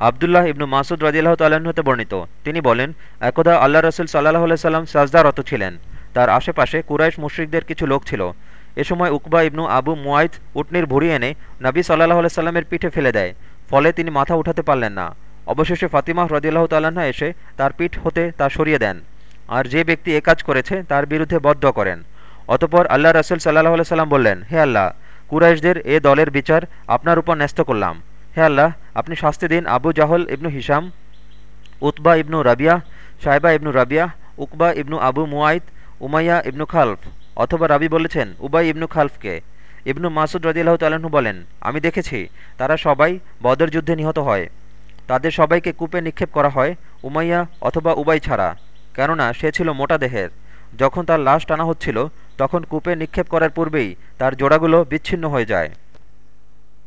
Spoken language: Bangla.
আবদুল্লাহ ইবনু মাসুদ রদিল্লাহ তাল্লাহ্ন হতে বর্ণিত। তিনি বলেন, একদা আল্লাহ রসুল সাল্লাহ সাল্লাম সাজদারত ছিলেন। তার আশেপাশে কুরাইশ মুশ্রিকদের কিছু লোক ছিল। এ সময় উকবা ইবনু আবু মুয়াইদ উটনির ভুড়ি এনে নবী সাল্লাহ সাল্লামের পিঠে ফেলে দেয়। ফলে তিনি মাথা উঠাতে পারলেন না। অবশেষে ফাতিমাহ রদিল্লাহ তাল্লাহা এসে তার পিঠ হতে তা সরিয়ে দেন। আর যে ব্যক্তি এ কাজ করেছে, তার বিরুদ্ধে বদ্ধ করেন। অতপর আল্লাহ রসুল সাল্লাহ সাল্লাম বললেন, হে আল্লাহ, কুরাইশদের এ দলের বিচার আপনার উপর ন্যস্ত করলাম। হে আল্লাহ আপনি শাস্তি দিন। Abu Jahl ibn Hisham Utba ibn Rabia সাহেবা ibn Rabia, Uqba ibn Abu Muayt Umayya ibn Khalaf অথবা রাবি বলেছেন, উবাই ইবনু খালফকে। ইবনু মাসুদ রদিল্লাহ তালাহু বলেন, আমি দেখেছি, তারা সবাই বদর যুদ্ধে নিহত হয়। তাদের সবাইকে কূপে নিক্ষেপ করা হয়, উমাইয়া অথবা উবাই ছাড়া। কেননা সে ছিল মোটা দেহের। যখন তার লাশ টানা হচ্ছিল, তখন কূপে নিক্ষেপ করার পূর্বেই তার জোড়াগুলো বিচ্ছিন্ন হয়ে যায়।